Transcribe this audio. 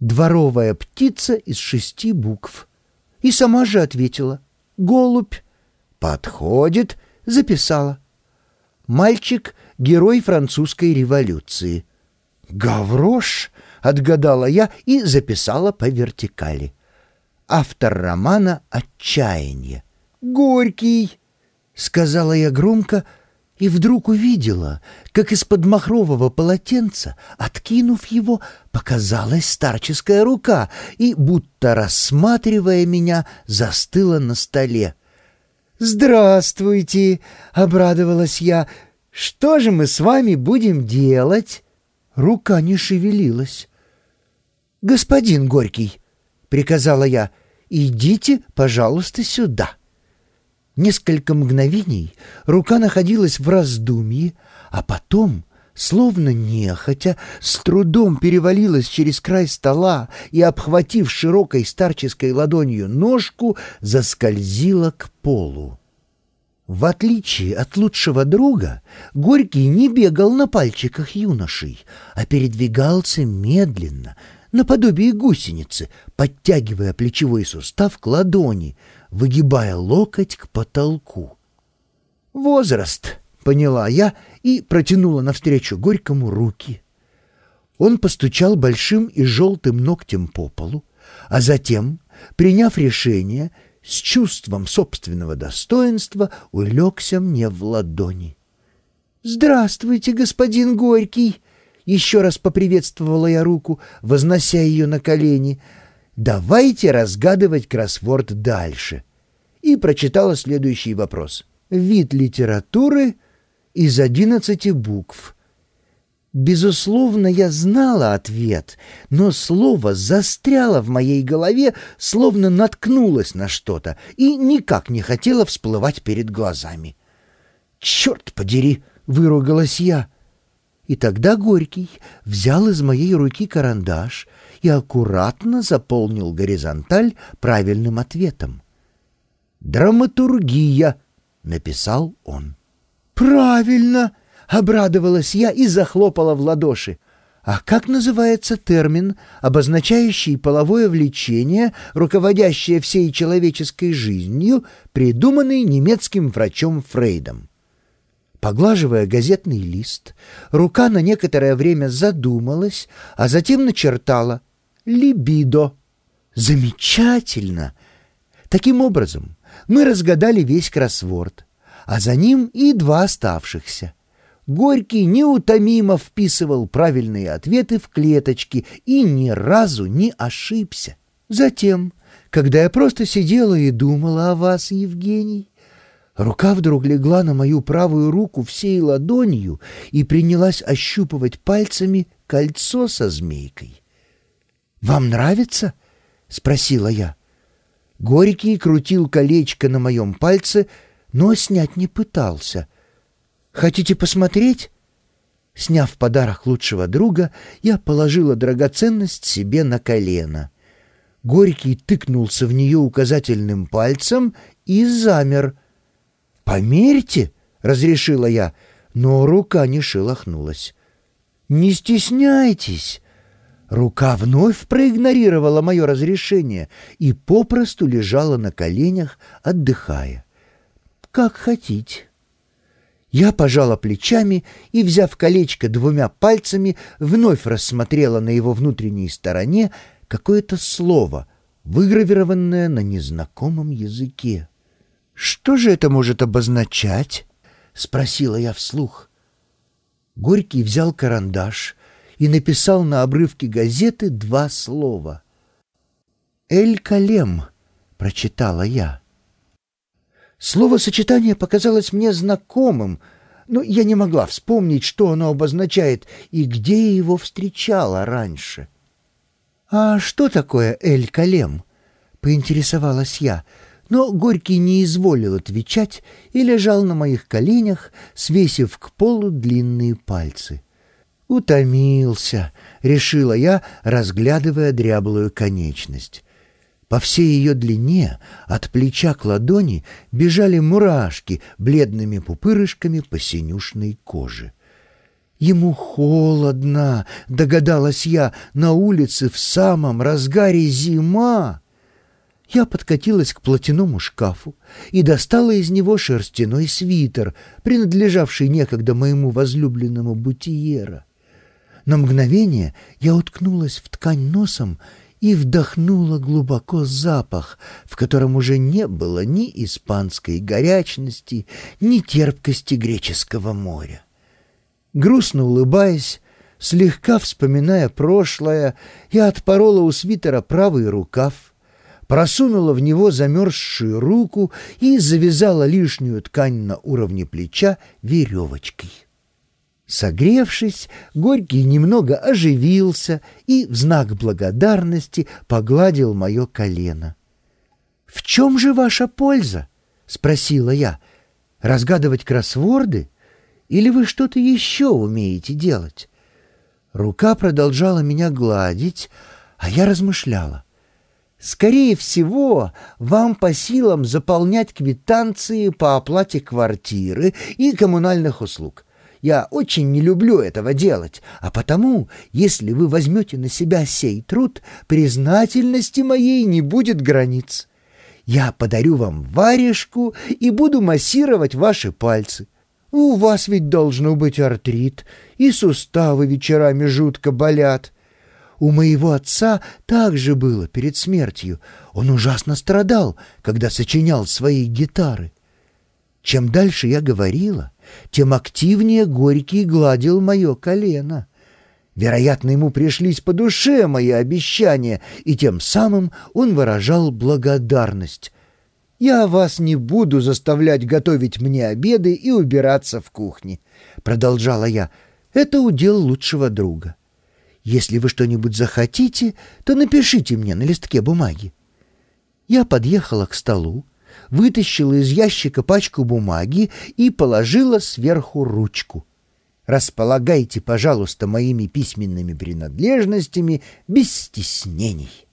Дворовая птица из шести букв. И сама же ответила. Голубь. Подходит, записала. Мальчик — герой французской революции. «Гаврош!» — отгадала я и записала по вертикали. Автор романа «Отчаяние». «Горький!» — сказала я громко, и вдруг увидела, как из-под махрового полотенца, откинув его, показалась старческая рука и, будто рассматривая меня, застыла на столе. «Здравствуйте!» — обрадовалась я. «Что же мы с вами будем делать?» Рука не шевелилась. «Господин Горький!» — приказала я. «Идите, пожалуйста, сюда». Несколько мгновений рука находилась в раздумье, а потом, словно нехотя, с трудом перевалилась через край стола и, обхватив широкой старческой ладонью ножку, заскользила к полу. В отличие от лучшего друга, Горький не бегал на пальчиках юношей, а передвигался медленно, наподобие гусеницы, подтягивая плечевой сустав к ладони — выгибая локоть к потолку. «Возраст», — поняла я и протянула навстречу Горькому руки. Он постучал большим и желтым ногтем по полу, а затем, приняв решение, с чувством собственного достоинства улегся мне в ладони. «Здравствуйте, господин Горький!» Еще раз поприветствовала я руку, вознося ее на колени — Давайте разгадывать кроссворд дальше. И прочитала следующий вопрос. Вид литературы из одиннадцати букв. Безусловно, я знала ответ, но слово застряло в моей голове, словно наткнулось на что-то и никак не хотело всплывать перед глазами. «Черт подери!» — выругалась я. И тогда Горький взял из моей руки карандаш и аккуратно заполнил горизонталь правильным ответом. «Драматургия», — написал он. «Правильно!» — обрадовалась я и захлопала в ладоши. А как называется термин, обозначающий половое влечение, руководящее всей человеческой жизнью, придуманный немецким врачом Фрейдом? Поглаживая газетный лист, рука на некоторое время задумалась, а затем начертала либидо. Замечательно! Таким образом, мы разгадали весь кроссворд, а за ним и два оставшихся. Горький неутомимо вписывал правильные ответы в клеточки и ни разу не ошибся. Затем, когда я просто сидела и думала о вас, Евгений, рука вдруг легла на мою правую руку всей ладонью и принялась ощупывать пальцами кольцо со змейкой. «Вам нравится?» — спросила я. Горький крутил колечко на моем пальце, но снять не пытался. «Хотите посмотреть?» Сняв подарок лучшего друга, я положила драгоценность себе на колено. Горький тыкнулся в нее указательным пальцем и замер. «Померьте!» — разрешила я, но рука не шелохнулась. «Не стесняйтесь!» Рука вновь проигнорировала мое разрешение и попросту лежала на коленях, отдыхая. «Как хотите». Я пожала плечами и, взяв колечко двумя пальцами, вновь рассмотрела на его внутренней стороне какое-то слово, выгравированное на незнакомом языке. «Что же это может обозначать?» — спросила я вслух. Горький взял карандаш — и написал на обрывке газеты два слова. «Эль-Калем», — прочитала я. Слово-сочетание показалось мне знакомым, но я не могла вспомнить, что оно обозначает и где я его встречала раньше. «А что такое Эль-Калем?» — поинтересовалась я, но Горький не изволил отвечать и лежал на моих коленях, свесив к полу длинные пальцы. «Утомился», — решила я, разглядывая дряблую конечность. По всей ее длине, от плеча к ладони, бежали мурашки бледными пупырышками по синюшной коже. Ему холодно, догадалась я, на улице в самом разгаре зима. Я подкатилась к платяному шкафу и достала из него шерстяной свитер, принадлежавший некогда моему возлюбленному бутиера. На мгновение я уткнулась в ткань носом и вдохнула глубоко запах, в котором уже не было ни испанской горячности, ни терпкости греческого моря. Грустно улыбаясь, слегка вспоминая прошлое, я отпорола у свитера правый рукав, просунула в него замерзшую руку и завязала лишнюю ткань на уровне плеча веревочкой. Согревшись, Горький немного оживился и в знак благодарности погладил мое колено. «В чем же ваша польза?» — спросила я. «Разгадывать кроссворды?» Или вы что-то еще умеете делать?» Рука продолжала меня гладить, а я размышляла. «Скорее всего, вам по силам заполнять квитанции по оплате квартиры и коммунальных услуг. Я очень не люблю этого делать, а потому, если вы возьмете на себя сей труд, признательности моей не будет границ. Я подарю вам варежку и буду массировать ваши пальцы». У вас ведь должно быть артрит, и суставы вечерами жутко болят. У моего отца так же было перед смертью. Он ужасно страдал, когда сочинял свои гитары. Чем дальше я говорила, тем активнее Горький гладил мое колено. Вероятно, ему пришлись по душе мои обещания, и тем самым он выражал благодарность. «Я вас не буду заставлять готовить мне обеды и убираться в кухне», — продолжала я. «Это удел лучшего друга. Если вы что-нибудь захотите, то напишите мне на листке бумаги». Я подъехала к столу, вытащила из ящика пачку бумаги и положила сверху ручку. «Располагайте, пожалуйста, моими письменными принадлежностями без стеснений».